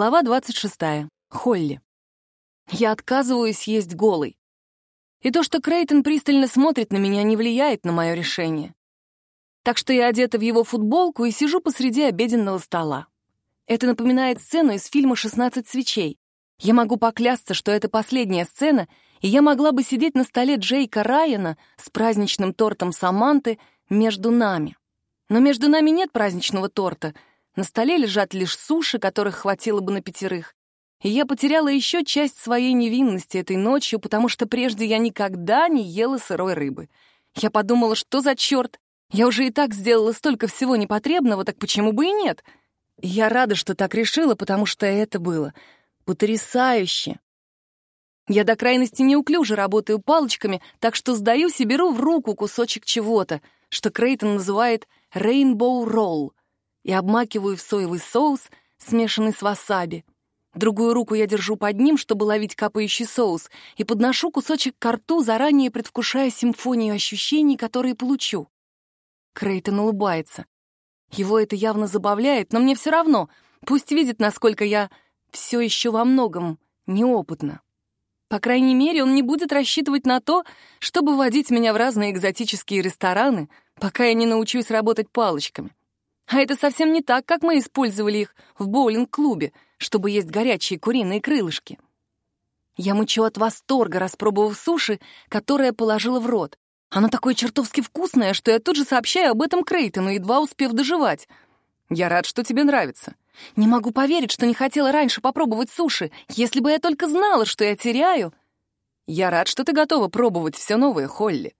Глава 26. Холли. Я отказываюсь есть голый. И то, что Крейтон пристально смотрит на меня, не влияет на мое решение. Так что я одета в его футболку и сижу посреди обеденного стола. Это напоминает сцену из фильма «16 свечей». Я могу поклясться, что это последняя сцена, и я могла бы сидеть на столе Джейка Райана с праздничным тортом Саманты между нами. Но между нами нет праздничного торта. На столе лежат лишь суши, которых хватило бы на пятерых. И я потеряла еще часть своей невинности этой ночью, потому что прежде я никогда не ела сырой рыбы. Я подумала, что за черт? Я уже и так сделала столько всего непотребного, так почему бы и нет? Я рада, что так решила, потому что это было потрясающе. Я до крайности неуклюже работаю палочками, так что сдаюсь и беру в руку кусочек чего-то, что Крейтон называет «рейнбоу ролл», и обмакиваю в соевый соус, смешанный с васаби. Другую руку я держу под ним, чтобы ловить капающий соус, и подношу кусочек к рту, заранее предвкушая симфонию ощущений, которые получу. Крейтон улыбается. Его это явно забавляет, но мне все равно. Пусть видит, насколько я все еще во многом неопытна. По крайней мере, он не будет рассчитывать на то, чтобы водить меня в разные экзотические рестораны, пока я не научусь работать палочками. А это совсем не так, как мы использовали их в боулинг-клубе, чтобы есть горячие куриные крылышки. Я мычу от восторга, распробовав суши, которое положила в рот. Оно такое чертовски вкусное, что я тут же сообщаю об этом Крейтону, едва успев доживать. Я рад, что тебе нравится. Не могу поверить, что не хотела раньше попробовать суши. Если бы я только знала, что я теряю... Я рад, что ты готова пробовать все новое, Холли.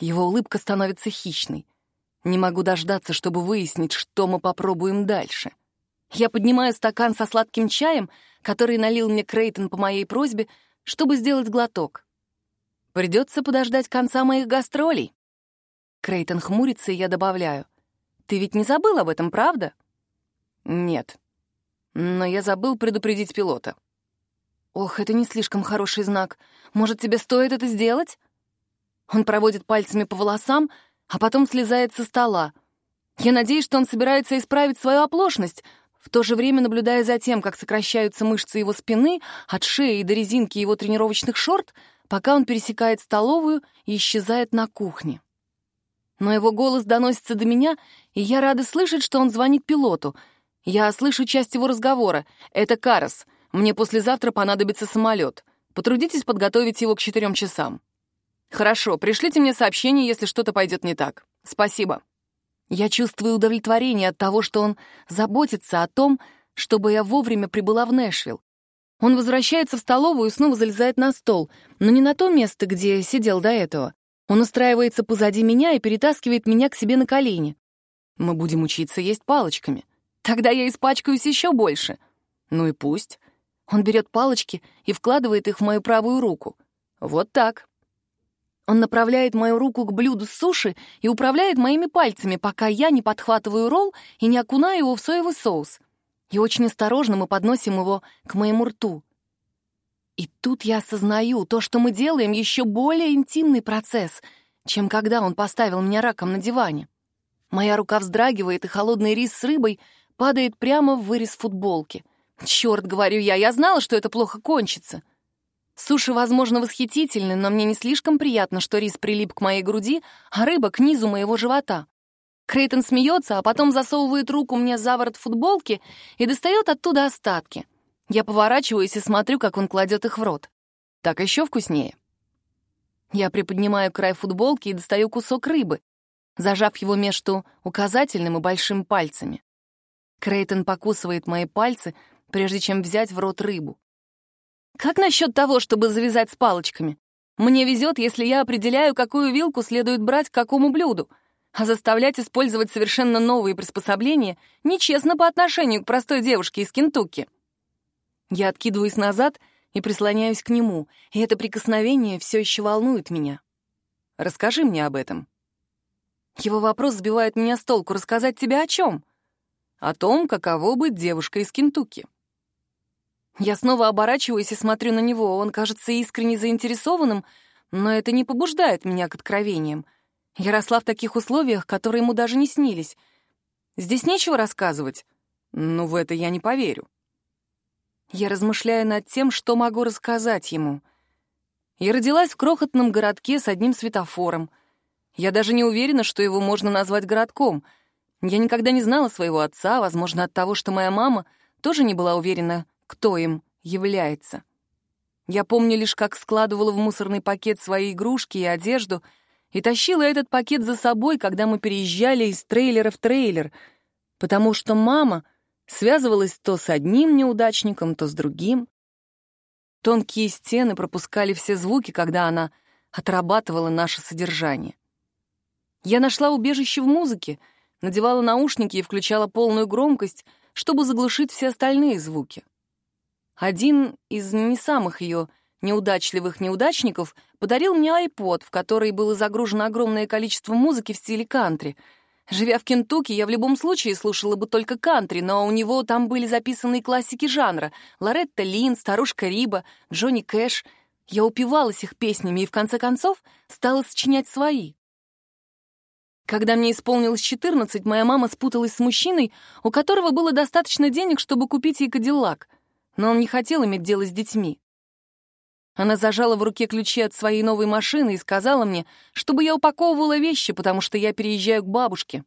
Его улыбка становится хищной. Не могу дождаться, чтобы выяснить, что мы попробуем дальше. Я поднимаю стакан со сладким чаем, который налил мне Крейтон по моей просьбе, чтобы сделать глоток. Придется подождать конца моих гастролей. Крейтон хмурится, и я добавляю. Ты ведь не забыл об этом, правда? Нет. Но я забыл предупредить пилота. Ох, это не слишком хороший знак. Может, тебе стоит это сделать? Он проводит пальцами по волосам, а потом слезает со стола. Я надеюсь, что он собирается исправить свою оплошность, в то же время наблюдая за тем, как сокращаются мышцы его спины от шеи до резинки его тренировочных шорт, пока он пересекает столовую и исчезает на кухне. Но его голос доносится до меня, и я рада слышать, что он звонит пилоту. Я слышу часть его разговора. «Это Карас. Мне послезавтра понадобится самолет. Потрудитесь подготовить его к четырем часам». «Хорошо, пришлите мне сообщение, если что-то пойдет не так. Спасибо». Я чувствую удовлетворение от того, что он заботится о том, чтобы я вовремя прибыла в Нэшвилл. Он возвращается в столовую и снова залезает на стол, но не на то место, где сидел до этого. Он устраивается позади меня и перетаскивает меня к себе на колени. Мы будем учиться есть палочками. Тогда я испачкаюсь еще больше. Ну и пусть. Он берет палочки и вкладывает их в мою правую руку. Вот так. Он направляет мою руку к блюду с суши и управляет моими пальцами, пока я не подхватываю ролл и не окунаю его в соевый соус. И очень осторожно мы подносим его к моему рту. И тут я осознаю, то, что мы делаем, еще более интимный процесс, чем когда он поставил меня раком на диване. Моя рука вздрагивает, и холодный рис с рыбой падает прямо в вырез футболки. Черт, говорю я, я знала, что это плохо кончится. Суши, возможно, восхитительны, но мне не слишком приятно, что рис прилип к моей груди, а рыба — к низу моего живота. Крейтон смеется, а потом засовывает руку мне за ворот футболки и достает оттуда остатки. Я поворачиваюсь и смотрю, как он кладет их в рот. Так еще вкуснее. Я приподнимаю край футболки и достаю кусок рыбы, зажав его между указательным и большим пальцами. Крейтон покусывает мои пальцы, прежде чем взять в рот рыбу. Как насчет того, чтобы завязать с палочками? Мне везет, если я определяю, какую вилку следует брать к какому блюду, а заставлять использовать совершенно новые приспособления нечестно по отношению к простой девушке из Кентукки. Я откидываюсь назад и прислоняюсь к нему, и это прикосновение все еще волнует меня. Расскажи мне об этом. Его вопрос сбивает меня с толку. Рассказать тебе о чем? О том, каково быть девушкой из Кентукки. Я снова оборачиваюсь и смотрю на него. Он кажется искренне заинтересованным, но это не побуждает меня к откровениям. Я росла в таких условиях, которые ему даже не снились. Здесь нечего рассказывать. Ну, в это я не поверю. Я размышляю над тем, что могу рассказать ему. Я родилась в крохотном городке с одним светофором. Я даже не уверена, что его можно назвать городком. Я никогда не знала своего отца, возможно, от того, что моя мама тоже не была уверена, кто им является. Я помню лишь, как складывала в мусорный пакет свои игрушки и одежду и тащила этот пакет за собой, когда мы переезжали из трейлера в трейлер, потому что мама связывалась то с одним неудачником, то с другим. Тонкие стены пропускали все звуки, когда она отрабатывала наше содержание. Я нашла убежище в музыке, надевала наушники и включала полную громкость, чтобы заглушить все остальные звуки. Один из не самых ее неудачливых неудачников подарил мне iPod, в который было загружено огромное количество музыки в стиле кантри — Живя в Кентукки, я в любом случае слушала бы только кантри, но у него там были записаны классики жанра — Лоретта Лин, Старушка Риба, Джонни Кэш. Я упивалась их песнями и, в конце концов, стала сочинять свои. Когда мне исполнилось 14, моя мама спуталась с мужчиной, у которого было достаточно денег, чтобы купить ей кадиллак, но он не хотел иметь дело с детьми. Она зажала в руке ключи от своей новой машины и сказала мне, чтобы я упаковывала вещи, потому что я переезжаю к бабушке.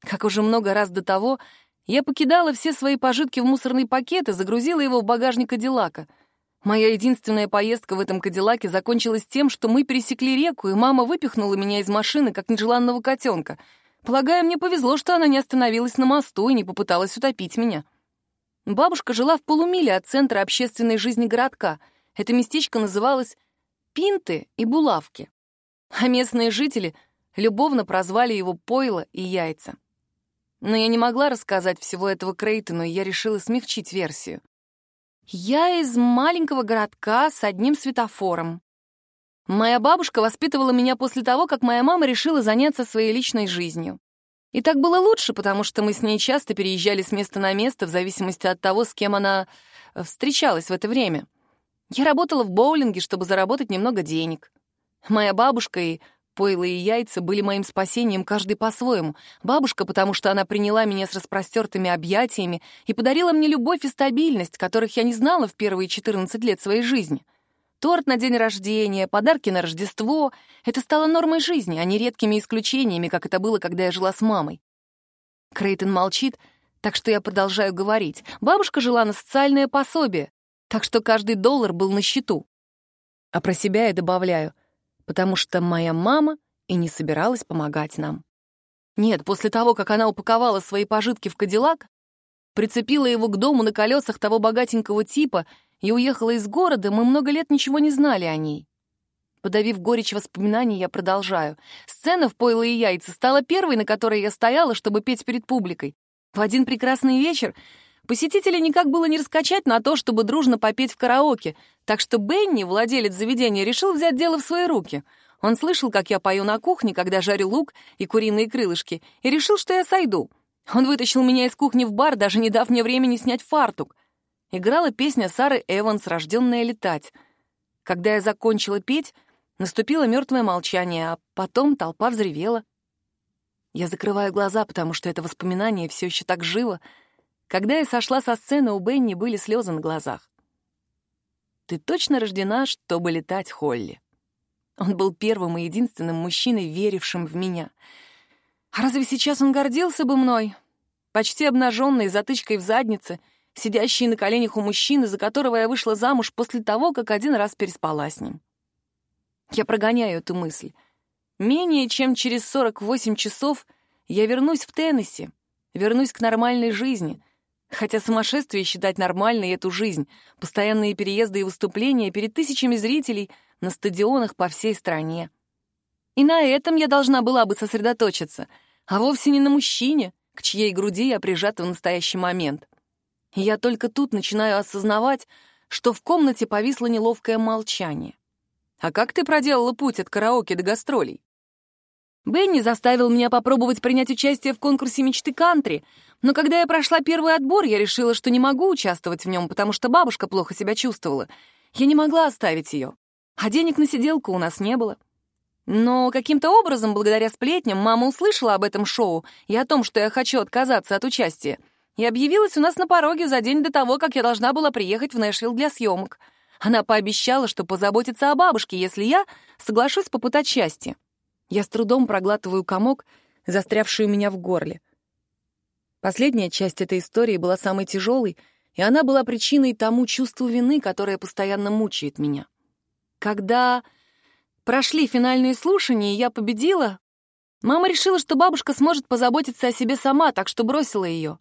Как уже много раз до того, я покидала все свои пожитки в мусорный пакет и загрузила его в багажник Кадиллака. Моя единственная поездка в этом Кадиллаке закончилась тем, что мы пересекли реку, и мама выпихнула меня из машины, как нежеланного котенка. Полагаю, мне повезло, что она не остановилась на мосту и не попыталась утопить меня. Бабушка жила в полумиле от центра общественной жизни городка — это местечко называлось Пинты и Булавки, а местные жители любовно прозвали его Пойло и Яйца. Но я не могла рассказать всего этого Крейтону, и я решила смягчить версию. Я из маленького городка с одним светофором. Моя бабушка воспитывала меня после того, как моя мама решила заняться своей личной жизнью. И так было лучше, потому что мы с ней часто переезжали с места на место в зависимости от того, с кем она встречалась в это время. Я работала в боулинге, чтобы заработать немного денег. Моя бабушка и пойло и яйца были моим спасением каждый по-своему. Бабушка, потому что она приняла меня с распростертыми объятиями и подарила мне любовь и стабильность, которых я не знала в первые 14 лет своей жизни. Торт на день рождения, подарки на Рождество — это стало нормой жизни, а не редкими исключениями, как это было, когда я жила с мамой. Крейтон молчит, так что я продолжаю говорить. Бабушка жила на социальное пособие, так что каждый доллар был на счету. А про себя я добавляю, потому что моя мама и не собиралась помогать нам. Нет, после того, как она упаковала свои пожитки в Кадиллак, прицепила его к дому на колесах того богатенького типа и уехала из города, мы много лет ничего не знали о ней. Подавив горечь воспоминаний, я продолжаю. Сцена в «Пойло и яйца» стала первой, на которой я стояла, чтобы петь перед публикой. В один прекрасный вечер Посетителей никак было не раскачать на то, чтобы дружно попеть в караоке, так что Бенни, владелец заведения, решил взять дело в свои руки. Он слышал, как я пою на кухне, когда жарю лук и куриные крылышки, и решил, что я сойду. Он вытащил меня из кухни в бар, даже не дав мне времени снять фартук. Играла песня Сары Эванс «Рожденная летать». Когда я закончила петь, наступило мертвое молчание, а потом толпа взревела. Я закрываю глаза, потому что это воспоминание все еще так живо — когда я сошла со сцены, у Бенни были слезы на глазах. «Ты точно рождена, чтобы летать, Холли». Он был первым и единственным мужчиной, верившим в меня. А разве сейчас он гордился бы мной? Почти обнаженный, затычкой в заднице, сидящий на коленях у мужчины, за которого я вышла замуж после того, как один раз переспала с ним. Я прогоняю эту мысль. Менее чем через 48 часов я вернусь в Теннесси, вернусь к нормальной жизни — Хотя сумасшествие считать нормальной эту жизнь, постоянные переезды и выступления перед тысячами зрителей на стадионах по всей стране. И на этом я должна была бы сосредоточиться, а вовсе не на мужчине, к чьей груди я прижата в настоящий момент. Я только тут начинаю осознавать, что в комнате повисло неловкое молчание. «А как ты проделала путь от караоке до гастролей?» Бенни заставил меня попробовать принять участие в конкурсе мечты кантри, но когда я прошла первый отбор, я решила, что не могу участвовать в нем, потому что бабушка плохо себя чувствовала. Я не могла оставить ее, а денег на сиделку у нас не было. Но каким-то образом, благодаря сплетням, мама услышала об этом шоу и о том, что я хочу отказаться от участия. И объявилась у нас на пороге за день до того, как я должна была приехать в Нэшвилл для съемок. Она пообещала, что позаботится о бабушке, если я соглашусь попытать счастье. Я с трудом проглатываю комок, застрявший у меня в горле. Последняя часть этой истории была самой тяжелой, и она была причиной тому чувству вины, которое постоянно мучает меня. Когда прошли финальные слушания, и я победила, мама решила, что бабушка сможет позаботиться о себе сама, так что бросила ее.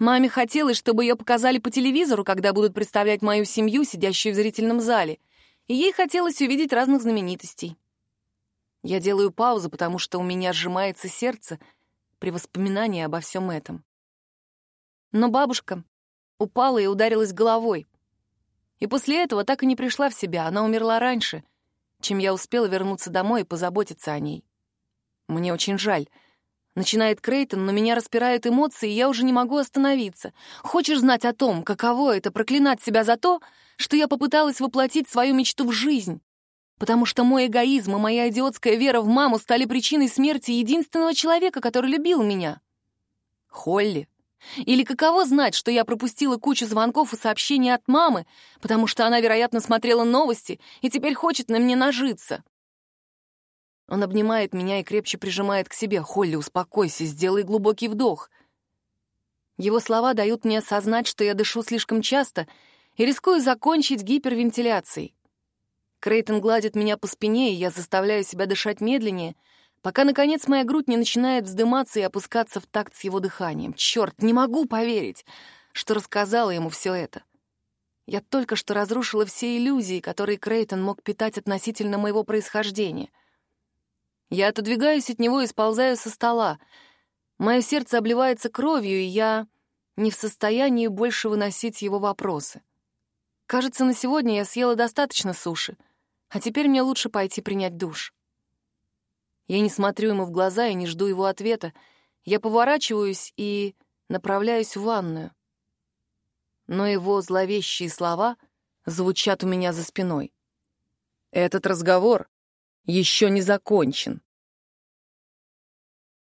Маме хотелось, чтобы ее показали по телевизору, когда будут представлять мою семью, сидящую в зрительном зале, и ей хотелось увидеть разных знаменитостей. Я делаю паузу, потому что у меня сжимается сердце при воспоминании обо всем этом. Но бабушка упала и ударилась головой. И после этого так и не пришла в себя, она умерла раньше, чем я успела вернуться домой и позаботиться о ней. Мне очень жаль — Начинает Крейтон, но меня распирают эмоции, и я уже не могу остановиться. Хочешь знать о том, каково это проклинать себя за то, что я попыталась воплотить свою мечту в жизнь? Потому что мой эгоизм и моя идиотская вера в маму стали причиной смерти единственного человека, который любил меня. Холли. Или каково знать, что я пропустила кучу звонков и сообщений от мамы, потому что она, вероятно, смотрела новости и теперь хочет на мне нажиться? Он обнимает меня и крепче прижимает к себе. «Холли, успокойся, сделай глубокий вдох». Его слова дают мне осознать, что я дышу слишком часто и рискую закончить гипервентиляцией. Крейтон гладит меня по спине, и я заставляю себя дышать медленнее, пока, наконец, моя грудь не начинает вздыматься и опускаться в такт с его дыханием. Черт, не могу поверить, что рассказала ему все это. Я только что разрушила все иллюзии, которые Крейтон мог питать относительно моего происхождения. Я отодвигаюсь от него и сползаю со стола. Мое сердце обливается кровью, и я не в состоянии больше выносить его вопросы. Кажется, на сегодня я съела достаточно суши, а теперь мне лучше пойти принять душ. Я не смотрю ему в глаза и не жду его ответа. Я поворачиваюсь и направляюсь в ванную. Но его зловещие слова звучат у меня за спиной. Этот разговор еще не закончен.